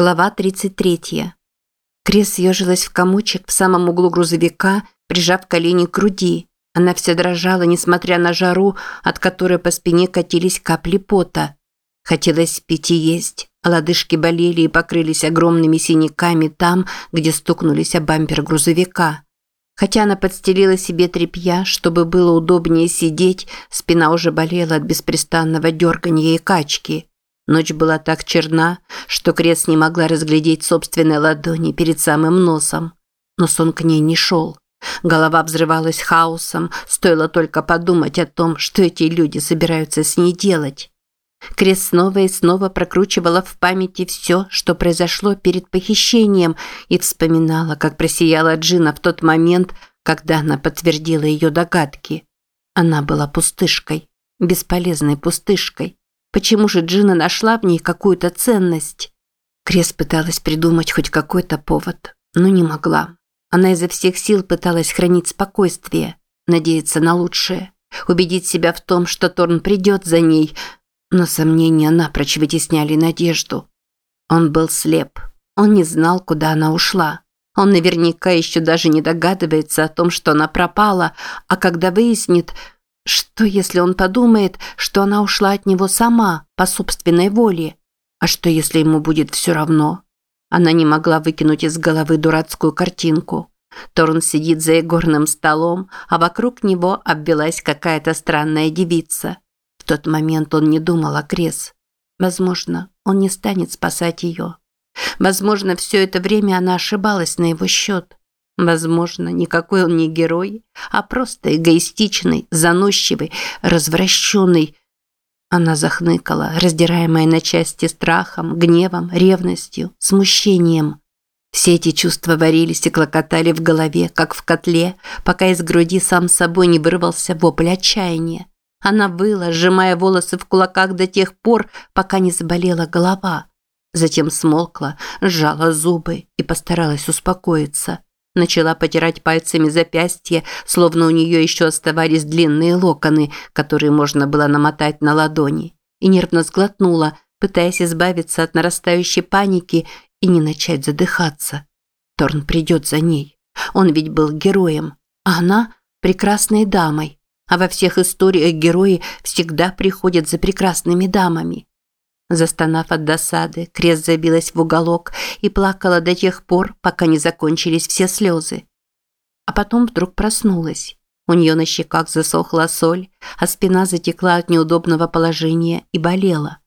Глава 33. Крес съежилась в комочек в самом углу грузовика, прижав колени к груди. Она вся дрожала, несмотря на жару, от которой по спине катились капли пота. Хотелось пить и есть, а лодыжки болели и покрылись огромными синяками там, где стукнулись о бампер грузовика. Хотя она подстелила себе тряпья, чтобы было удобнее сидеть, спина уже болела от беспрестанного дергания и качки – Ночь была так черна, что Крес не могла разглядеть собственной ладони перед самым носом. Но сон к ней не шел. Голова взрывалась хаосом, стоило только подумать о том, что эти люди собираются с ней делать. Крес снова и снова прокручивала в памяти все, что произошло перед похищением, и вспоминала, как просияла Джина в тот момент, когда она подтвердила ее догадки. Она была пустышкой, бесполезной пустышкой. Почему же Джина нашла в ней какую-то ценность? Крес пыталась придумать хоть какой-то повод, но не могла. Она изо всех сил пыталась хранить спокойствие, надеяться на лучшее, убедить себя в том, что Торн придет за ней, но сомнения напрочь вытесняли надежду. Он был слеп, он не знал, куда она ушла. Он наверняка еще даже не догадывается о том, что она пропала, а когда выяснит, что, если он подумает, что она ушла от него сама, по собственной воле? А что, если ему будет все равно? Она не могла выкинуть из головы дурацкую картинку. Торн сидит за игорным столом, а вокруг него обвелась какая-то странная девица. В тот момент он не думал о Крес. Возможно, он не станет спасать ее. Возможно, все это время она ошибалась на его счет. Возможно, никакой он не герой, а просто эгоистичный, заносчивый, развращенный. Она захныкала, раздираемая на части страхом, гневом, ревностью, смущением. Все эти чувства варились и клокотали в голове, как в котле, пока из груди сам собой не вырвался вопль отчаяния. Она выла, сжимая волосы в кулаках до тех пор, пока не заболела голова. Затем смолкла, сжала зубы и постаралась успокоиться. Начала потирать пальцами запястье, словно у нее еще оставались длинные локоны, которые можно было намотать на ладони. И нервно сглотнула, пытаясь избавиться от нарастающей паники и не начать задыхаться. Торн придет за ней. Он ведь был героем, а она – прекрасной дамой. А во всех историях герои всегда приходят за прекрасными дамами. Застонав от досады, Крест забилась в уголок и плакала до тех пор, пока не закончились все слезы. А потом вдруг проснулась. У нее на щеках засохла соль, а спина затекла от неудобного положения и болела.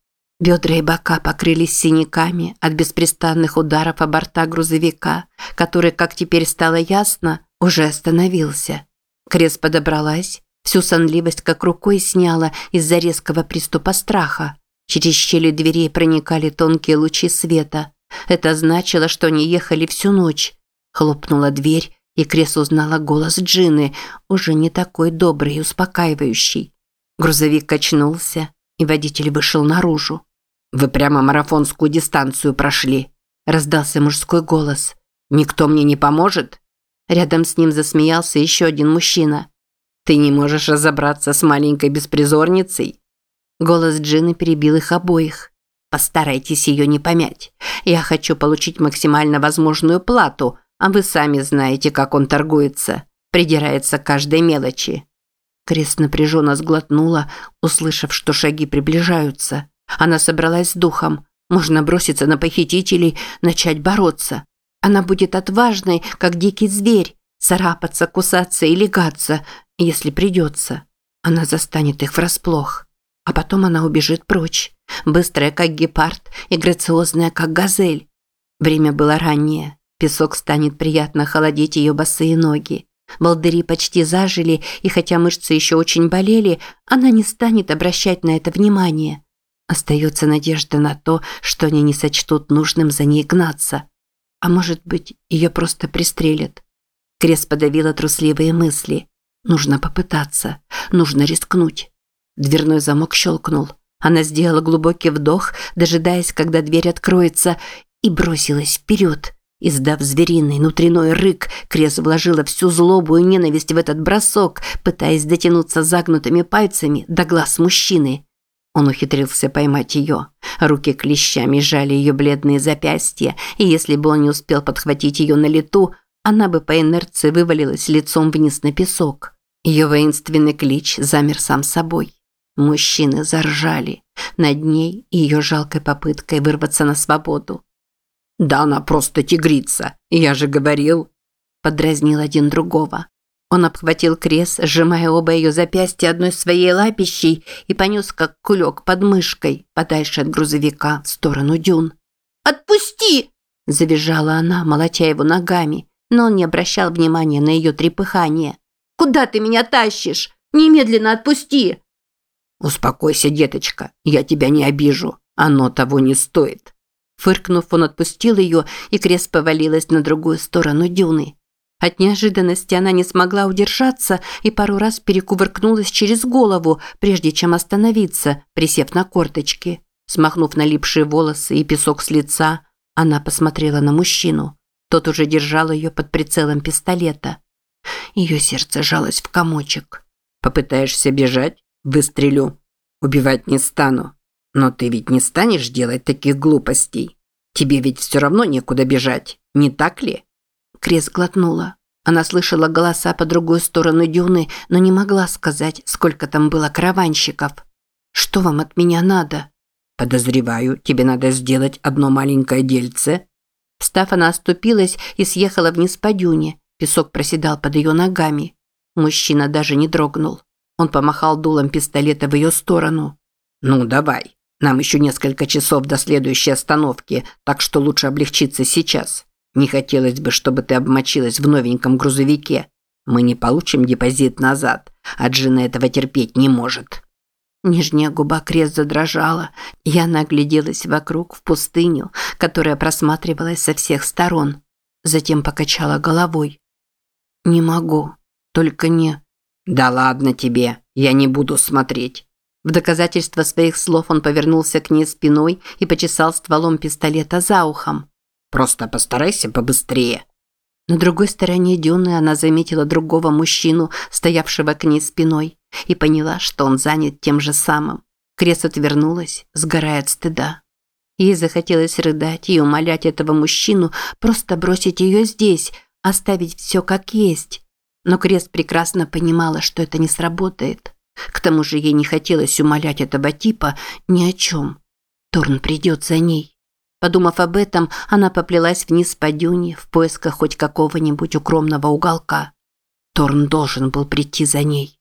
Бедра и бока покрылись синяками от беспрестанных ударов о борта грузовика, который, как теперь стало ясно, уже остановился. Крест подобралась, всю сонливость как рукой сняла из-за резкого приступа страха. Через щели дверей проникали тонкие лучи света. Это значило, что они ехали всю ночь. Хлопнула дверь, и Крес узнала голос Джины, уже не такой добрый и успокаивающий. Грузовик качнулся, и водитель вышел наружу. «Вы прямо марафонскую дистанцию прошли», – раздался мужской голос. «Никто мне не поможет?» Рядом с ним засмеялся еще один мужчина. «Ты не можешь разобраться с маленькой беспризорницей?» Голос Джины перебил их обоих. Постарайтесь ее не помять. Я хочу получить максимально возможную плату, а вы сами знаете, как он торгуется. Придирается к каждой мелочи. Крест напряженно сглотнула, услышав, что шаги приближаются. Она собралась с духом. Можно броситься на похитителей, начать бороться. Она будет отважной, как дикий зверь, царапаться, кусаться и легаться, если придется. Она застанет их врасплох. А потом она убежит прочь, быстрая, как гепард, и грациозная, как газель. Время было раннее. Песок станет приятно холодить ее босые ноги. Волдыри почти зажили, и хотя мышцы еще очень болели, она не станет обращать на это внимание. Остается надежда на то, что они не сочтут нужным за ней гнаться. А может быть, ее просто пристрелят. Крес подавила трусливые мысли. Нужно попытаться, нужно рискнуть. Дверной замок щелкнул. Она сделала глубокий вдох, дожидаясь, когда дверь откроется, и бросилась вперед. Издав звериный внутренной рык, Крес вложила всю злобу и ненависть в этот бросок, пытаясь дотянуться загнутыми пальцами до глаз мужчины. Он ухитрился поймать ее. Руки клещами сжали ее бледные запястья, и если бы он не успел подхватить ее на лету, она бы по инерции вывалилась лицом вниз на песок. Ее воинственный клич замер сам собой. Мужчины заржали над ней и ее жалкой попыткой вырваться на свободу. «Да она просто тигрица, я же говорил!» Подразнил один другого. Он обхватил крест, сжимая оба ее запястья одной своей лапищей и понес как кулек под мышкой, подальше от грузовика, в сторону дюн. «Отпусти!» – завизжала она, молотя его ногами, но он не обращал внимания на ее трепыхание. «Куда ты меня тащишь? Немедленно отпусти!» «Успокойся, деточка, я тебя не обижу. Оно того не стоит». Фыркнув, он отпустил ее, и крест повалилась на другую сторону дюны. От неожиданности она не смогла удержаться и пару раз перекувыркнулась через голову, прежде чем остановиться, присев на корточки. Смахнув налипшие волосы и песок с лица, она посмотрела на мужчину. Тот уже держал ее под прицелом пистолета. Ее сердце жалось в комочек. «Попытаешься бежать? Выстрелю. Убивать не стану. Но ты ведь не станешь делать таких глупостей. Тебе ведь все равно некуда бежать, не так ли?» Крес глотнула. Она слышала голоса по другую сторону дюны, но не могла сказать, сколько там было караванщиков. «Что вам от меня надо?» «Подозреваю, тебе надо сделать одно маленькое дельце». Встав, она оступилась и съехала вниз по дюне. Песок проседал под ее ногами. Мужчина даже не дрогнул. Он помахал дулом пистолета в ее сторону. «Ну, давай. Нам еще несколько часов до следующей остановки, так что лучше облегчиться сейчас. Не хотелось бы, чтобы ты обмочилась в новеньком грузовике. Мы не получим депозит назад, а Джина этого терпеть не может». Нижняя губа крест задрожала, и она огляделась вокруг в пустыню, которая просматривалась со всех сторон. Затем покачала головой. «Не могу. Только не...» «Да ладно тебе, я не буду смотреть». В доказательство своих слов он повернулся к ней спиной и почесал стволом пистолета за ухом. Просто постарайся побыстрее». На другой стороне дюны она заметила другого мужчину, стоявшего к ней спиной, и поняла, что он занят тем же самым. Крес отвернулась, сгорая от стыда. Ей захотелось рыдать и умолять этого мужчину просто бросить ее здесь, оставить все как есть. Но Крест прекрасно понимала, что это не сработает. К тому же ей не хотелось умолять этого типа ни о чем. Торн придет за ней. Подумав об этом, она поплелась вниз по дюне в поисках хоть какого-нибудь укромного уголка. Торн должен был прийти за ней.